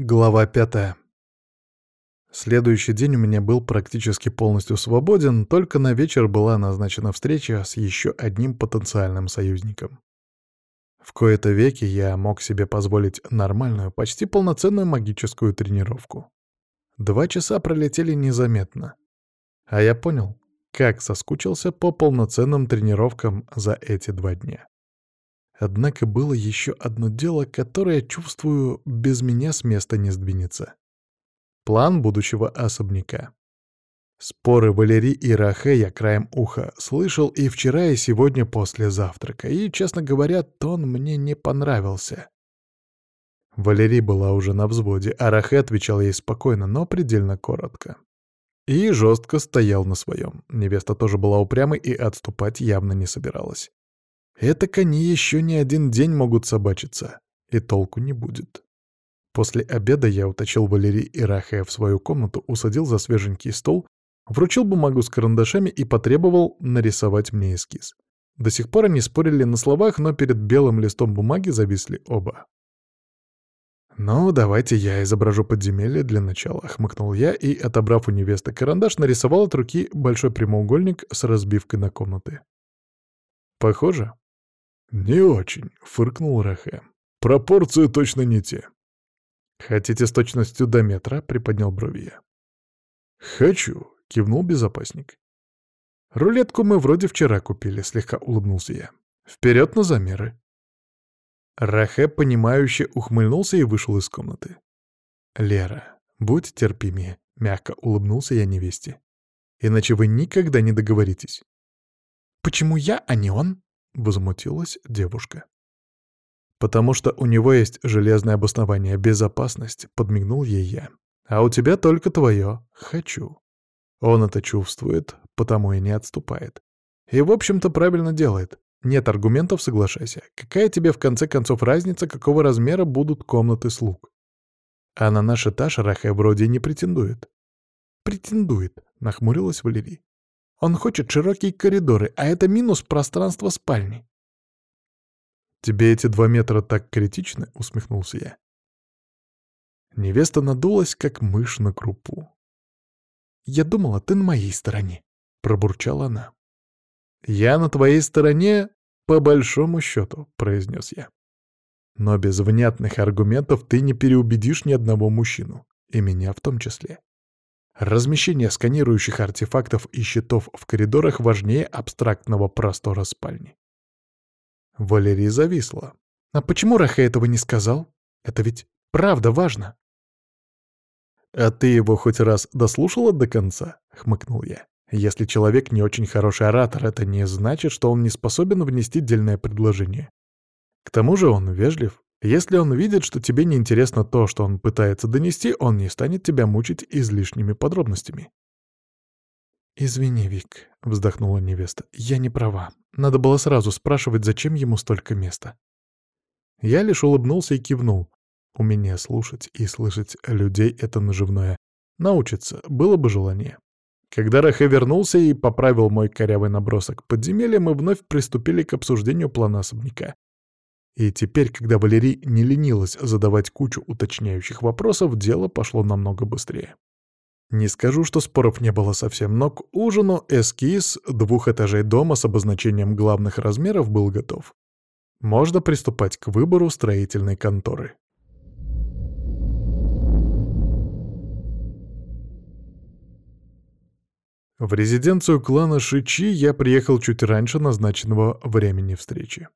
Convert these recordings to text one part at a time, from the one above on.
Глава пятая. Следующий день у меня был практически полностью свободен, только на вечер была назначена встреча с еще одним потенциальным союзником. В кои-то веки я мог себе позволить нормальную, почти полноценную магическую тренировку. Два часа пролетели незаметно. А я понял, как соскучился по полноценным тренировкам за эти два дня. Однако было еще одно дело, которое, чувствую, без меня с места не сдвинется. План будущего особняка. Споры Валерии и Рахе я краем уха слышал и вчера, и сегодня после завтрака, и, честно говоря, тон мне не понравился. Валерий была уже на взводе, а Рахе отвечал ей спокойно, но предельно коротко. И жестко стоял на своем. Невеста тоже была упрямой и отступать явно не собиралась. Это они еще не один день могут собачиться, и толку не будет. После обеда я уточил Валерий и Рахая в свою комнату, усадил за свеженький стол, вручил бумагу с карандашами и потребовал нарисовать мне эскиз. До сих пор они спорили на словах, но перед белым листом бумаги зависли оба. «Ну, давайте я изображу подземелье для начала», — хмыкнул я и, отобрав у невесты карандаш, нарисовал от руки большой прямоугольник с разбивкой на комнаты. «Похоже?» «Не очень», — фыркнул Рахе. «Пропорции точно не те». «Хотите с точностью до метра?» — приподнял брови я. «Хочу», — кивнул безопасник. «Рулетку мы вроде вчера купили», — слегка улыбнулся я. «Вперед на замеры». Рахе, понимающе ухмыльнулся и вышел из комнаты. «Лера, будь терпимее», — мягко улыбнулся я невесте. «Иначе вы никогда не договоритесь». «Почему я, а не он?» — возмутилась девушка. «Потому что у него есть железное обоснование, безопасность», — подмигнул ей я. «А у тебя только твое «хочу». Он это чувствует, потому и не отступает. И, в общем-то, правильно делает. Нет аргументов, соглашайся. Какая тебе, в конце концов, разница, какого размера будут комнаты слуг? А на наш этаж Рахе вроде не претендует. «Претендует», — нахмурилась Валерий. Он хочет широкие коридоры, а это минус пространства спальни. «Тебе эти два метра так критичны?» — усмехнулся я. Невеста надулась, как мышь на крупу. «Я думала, ты на моей стороне», — пробурчала она. «Я на твоей стороне, по большому счету», — произнес я. «Но без внятных аргументов ты не переубедишь ни одного мужчину, и меня в том числе. Размещение сканирующих артефактов и щитов в коридорах важнее абстрактного простора спальни. Валерий зависла. «А почему Раха этого не сказал? Это ведь правда важно!» «А ты его хоть раз дослушала до конца?» — хмыкнул я. «Если человек не очень хороший оратор, это не значит, что он не способен внести дельное предложение. К тому же он вежлив, если он видит, что тебе неинтересно то, что он пытается донести, он не станет тебя мучить излишними подробностями. «Извини, Вик», — вздохнула невеста, — «я не права. Надо было сразу спрашивать, зачем ему столько места». Я лишь улыбнулся и кивнул. У меня слушать и слышать людей — это наживное. Научиться было бы желание. Когда Рахе вернулся и поправил мой корявый набросок подземелья, мы вновь приступили к обсуждению плана особняка. И теперь, когда Валерий не ленилась задавать кучу уточняющих вопросов, дело пошло намного быстрее. Не скажу, что споров не было совсем, но к ужину эскиз двух этажей дома с обозначением главных размеров был готов. Можно приступать к выбору строительной конторы. В резиденцию клана Шичи я приехал чуть раньше назначенного времени встречи.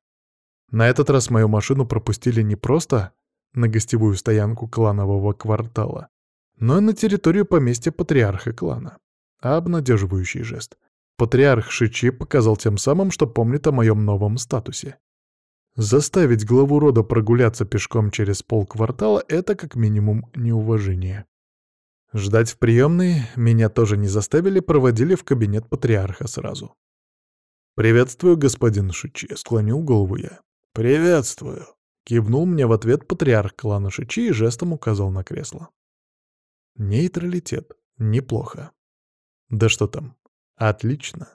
На этот раз мою машину пропустили не просто на гостевую стоянку кланового квартала, но и на территорию поместья патриарха клана. Обнадеживающий жест. Патриарх Шичи показал тем самым, что помнит о моем новом статусе. Заставить главу рода прогуляться пешком через полквартала — это как минимум неуважение. Ждать в приемной меня тоже не заставили, проводили в кабинет патриарха сразу. «Приветствую, господин Шичи», — склонил голову я. «Приветствую!» — кивнул мне в ответ патриарх клана Шичи и жестом указал на кресло. Нейтралитет. Неплохо. Да что там? Отлично.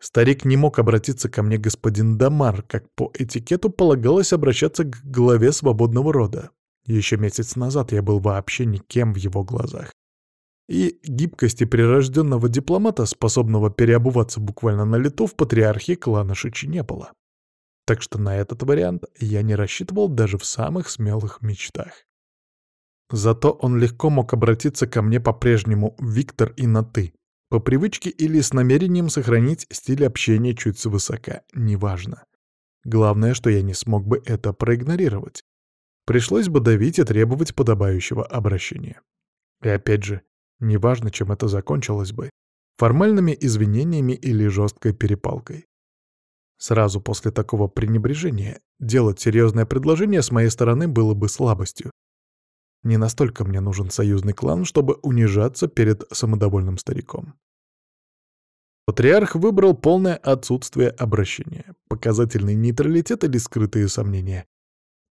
Старик не мог обратиться ко мне господин Дамар, как по этикету полагалось обращаться к главе свободного рода. Еще месяц назад я был вообще никем в его глазах. И гибкости прирожденного дипломата, способного переобуваться буквально на лету, в патриархии клана Шичи не было. Так что на этот вариант я не рассчитывал даже в самых смелых мечтах. Зато он легко мог обратиться ко мне по-прежнему «Виктор» и на «ты», по привычке или с намерением сохранить стиль общения чуть свысока, неважно. Главное, что я не смог бы это проигнорировать. Пришлось бы давить и требовать подобающего обращения. И опять же, неважно, чем это закончилось бы, формальными извинениями или жесткой перепалкой. Сразу после такого пренебрежения делать серьезное предложение с моей стороны было бы слабостью. Не настолько мне нужен союзный клан, чтобы унижаться перед самодовольным стариком. Патриарх выбрал полное отсутствие обращения, показательный нейтралитет или скрытые сомнения.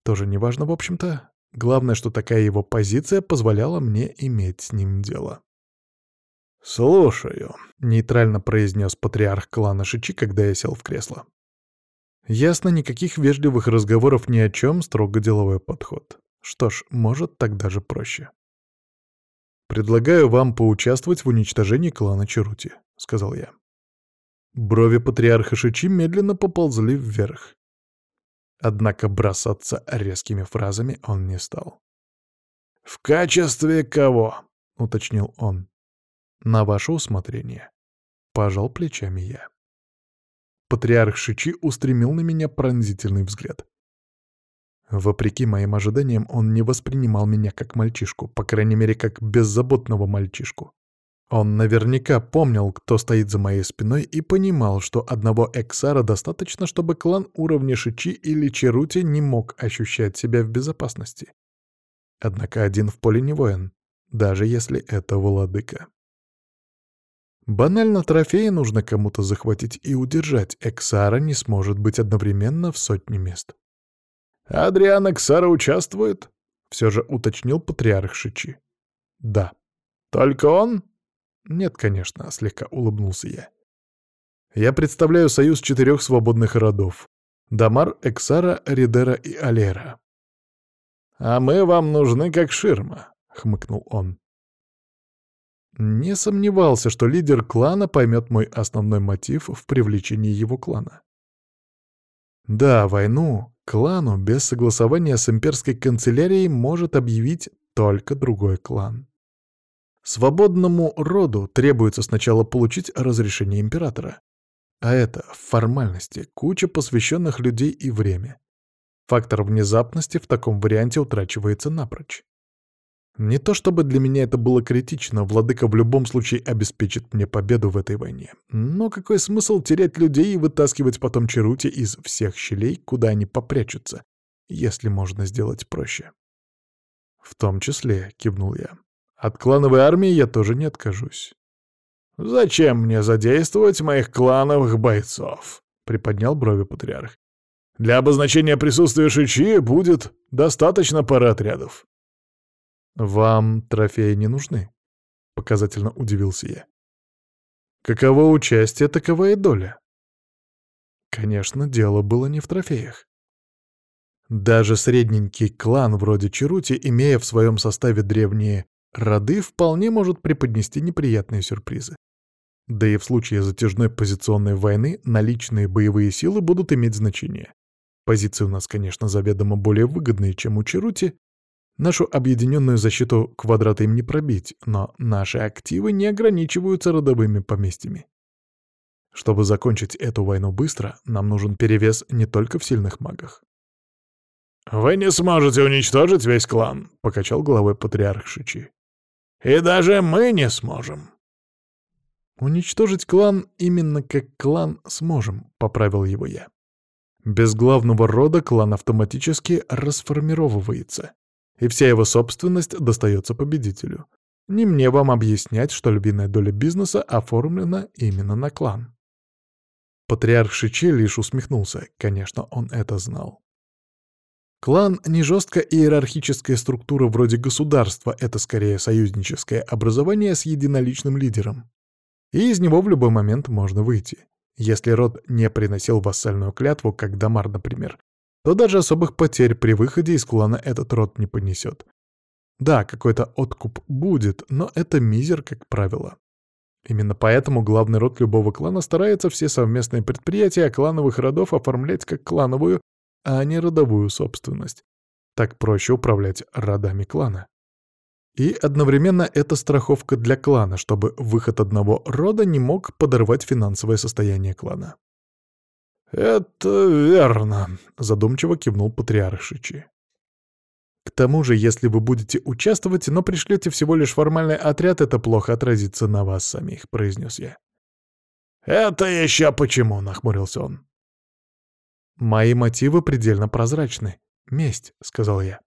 Тоже неважно, в общем-то. Главное, что такая его позиция позволяла мне иметь с ним дело. «Слушаю», — нейтрально произнес патриарх клана Шичи, когда я сел в кресло. Ясно, никаких вежливых разговоров ни о чем, строго деловой подход. Что ж, может, так даже проще. «Предлагаю вам поучаствовать в уничтожении клана Чарути», — сказал я. Брови патриарха Шичи медленно поползли вверх. Однако бросаться резкими фразами он не стал. «В качестве кого?» — уточнил он. «На ваше усмотрение». Пожал плечами я. Патриарх Шичи устремил на меня пронзительный взгляд. Вопреки моим ожиданиям, он не воспринимал меня как мальчишку, по крайней мере, как беззаботного мальчишку. Он наверняка помнил, кто стоит за моей спиной, и понимал, что одного Эксара достаточно, чтобы клан уровня Шичи или Черути не мог ощущать себя в безопасности. Однако один в поле не воин, даже если это владыка. Банально трофеи нужно кому-то захватить и удержать, Эксара не сможет быть одновременно в сотне мест. «Адриан Эксара участвует?» — все же уточнил патриарх Шичи. «Да». «Только он?» «Нет, конечно», — слегка улыбнулся я. «Я представляю союз четырех свободных родов. Дамар, Эксара, Ридера и Алера». «А мы вам нужны как ширма», — хмыкнул он. Не сомневался, что лидер клана поймет мой основной мотив в привлечении его клана. Да, войну клану без согласования с имперской канцелярией может объявить только другой клан. Свободному роду требуется сначала получить разрешение императора. А это, в формальности, куча посвященных людей и время. Фактор внезапности в таком варианте утрачивается напрочь. Не то чтобы для меня это было критично, владыка в любом случае обеспечит мне победу в этой войне. Но какой смысл терять людей и вытаскивать потом Черути из всех щелей, куда они попрячутся, если можно сделать проще? В том числе, кивнул я. От клановой армии я тоже не откажусь. «Зачем мне задействовать моих клановых бойцов?» — приподнял брови патриарх. «Для обозначения присутствия Шичи будет достаточно пары отрядов». «Вам трофеи не нужны?» — показательно удивился я. «Каково участие, такова и доля». Конечно, дело было не в трофеях. Даже средненький клан вроде Чарути, имея в своем составе древние роды, вполне может преподнести неприятные сюрпризы. Да и в случае затяжной позиционной войны наличные боевые силы будут иметь значение. Позиции у нас, конечно, заведомо более выгодные, чем у Чарути, Нашу объединенную защиту квадрата им не пробить, но наши активы не ограничиваются родовыми поместьями. Чтобы закончить эту войну быстро, нам нужен перевес не только в сильных магах. «Вы не сможете уничтожить весь клан», — покачал головой патриарх Шичи. «И даже мы не сможем». «Уничтожить клан именно как клан сможем», — поправил его я. Без главного рода клан автоматически расформировывается и вся его собственность достается победителю. Не мне вам объяснять, что львиная доля бизнеса оформлена именно на клан. Патриарх Шичи лишь усмехнулся, конечно, он это знал. Клан — не жестко иерархическая структура вроде государства, это скорее союзническое образование с единоличным лидером. И из него в любой момент можно выйти. Если род не приносил вассальную клятву, как Дамар, например, то даже особых потерь при выходе из клана этот род не понесет. Да, какой-то откуп будет, но это мизер, как правило. Именно поэтому главный род любого клана старается все совместные предприятия клановых родов оформлять как клановую, а не родовую собственность. Так проще управлять родами клана. И одновременно это страховка для клана, чтобы выход одного рода не мог подорвать финансовое состояние клана. «Это верно», — задумчиво кивнул патриарх Шичи. К тому же, если вы будете участвовать, но пришлете всего лишь формальный отряд, это плохо отразится на вас самих», — произнес я. «Это еще почему?» — нахмурился он. «Мои мотивы предельно прозрачны. Месть», — сказал я.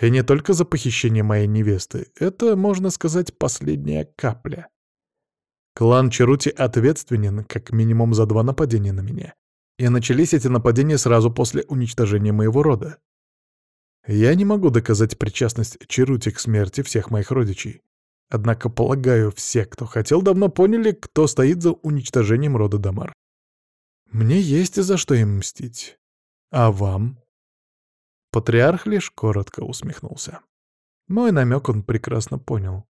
«И не только за похищение моей невесты. Это, можно сказать, последняя капля. Клан Черути ответственен как минимум за два нападения на меня. И начались эти нападения сразу после уничтожения моего рода. Я не могу доказать причастность Черути к смерти всех моих родичей. Однако, полагаю, все, кто хотел, давно поняли, кто стоит за уничтожением рода Дамар. Мне есть за что им мстить. А вам? Патриарх лишь коротко усмехнулся. Мой намек он прекрасно понял.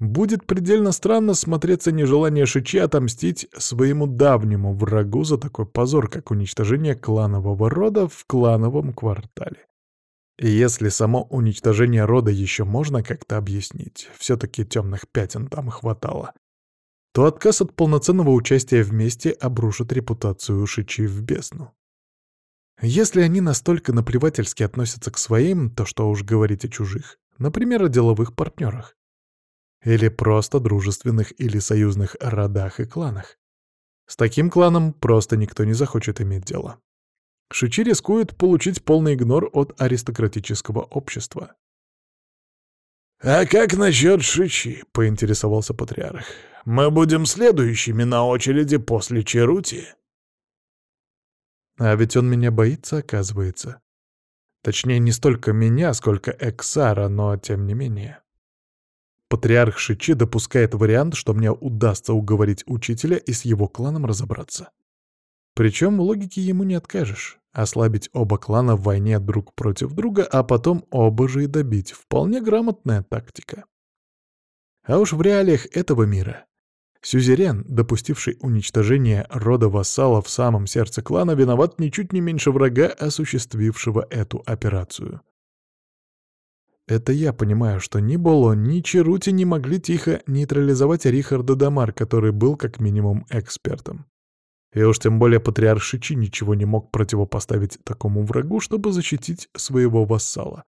Будет предельно странно смотреться нежелание Шичи отомстить своему давнему врагу за такой позор, как уничтожение кланового рода в клановом квартале. Если само уничтожение рода еще можно как-то объяснить, все-таки темных пятен там хватало, то отказ от полноценного участия вместе обрушит репутацию Шичи в бездну. Если они настолько наплевательски относятся к своим, то что уж говорить о чужих, например, о деловых партнерах. Или просто дружественных или союзных родах и кланах. С таким кланом просто никто не захочет иметь дело. Шичи рискует получить полный игнор от аристократического общества. «А как насчет Шичи?» — поинтересовался патриарх. «Мы будем следующими на очереди после Черути». А ведь он меня боится, оказывается. Точнее, не столько меня, сколько Эксара, но тем не менее. Патриарх Шичи допускает вариант, что мне удастся уговорить учителя и с его кланом разобраться. Причем логике ему не откажешь. Ослабить оба клана в войне друг против друга, а потом оба же и добить. Вполне грамотная тактика. А уж в реалиях этого мира. Сюзерен, допустивший уничтожение рода вассала в самом сердце клана, виноват ничуть не меньше врага, осуществившего эту операцию. Это я понимаю, что ни Боло, ни Черути не могли тихо нейтрализовать Рихарда Дамар, который был как минимум экспертом. И уж тем более патриарх Шичи ничего не мог противопоставить такому врагу, чтобы защитить своего вассала.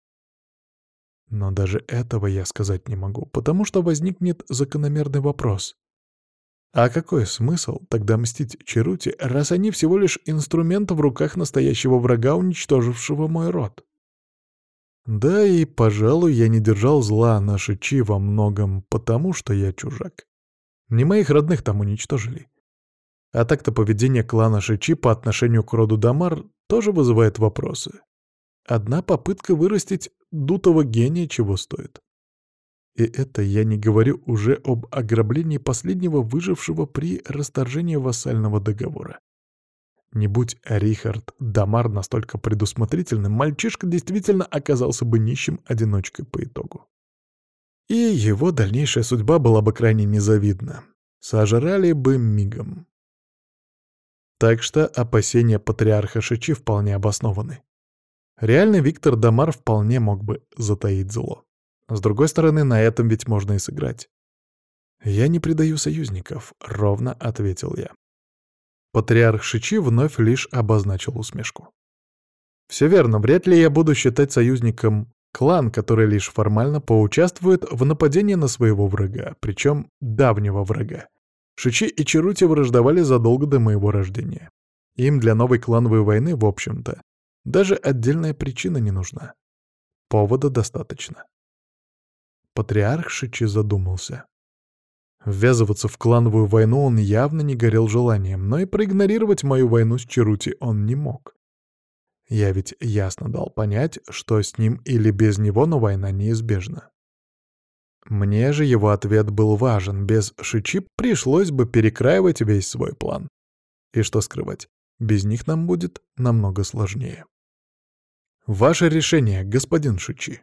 Но даже этого я сказать не могу, потому что возникнет закономерный вопрос. А какой смысл тогда мстить Черути, раз они всего лишь инструмент в руках настоящего врага, уничтожившего мой род? Да и, пожалуй, я не держал зла на Шичи во многом, потому что я чужак. Не моих родных там уничтожили. А так-то поведение клана Шичи по отношению к роду Дамар тоже вызывает вопросы. Одна попытка вырастить дутого гения чего стоит. И это я не говорю уже об ограблении последнего выжившего при расторжении вассального договора. Не будь Рихард Дамар настолько предусмотрительным, мальчишка действительно оказался бы нищим одиночкой по итогу. И его дальнейшая судьба была бы крайне незавидна. Сожрали бы мигом. Так что опасения патриарха Шичи вполне обоснованы. Реально Виктор Дамар вполне мог бы затаить зло. С другой стороны, на этом ведь можно и сыграть. «Я не предаю союзников», — ровно ответил я. Патриарх Шичи вновь лишь обозначил усмешку. «Все верно, вряд ли я буду считать союзником клан, который лишь формально поучаствует в нападении на своего врага, причем давнего врага. Шичи и Чарути враждовали задолго до моего рождения. Им для новой клановой войны, в общем-то, даже отдельная причина не нужна. Повода достаточно. Патриарх Шичи задумался. Ввязываться в клановую войну он явно не горел желанием, но и проигнорировать мою войну с Чарути он не мог. Я ведь ясно дал понять, что с ним или без него, но война неизбежна. Мне же его ответ был важен, без Шичи пришлось бы перекраивать весь свой план. И что скрывать, без них нам будет намного сложнее. «Ваше решение, господин Шичи».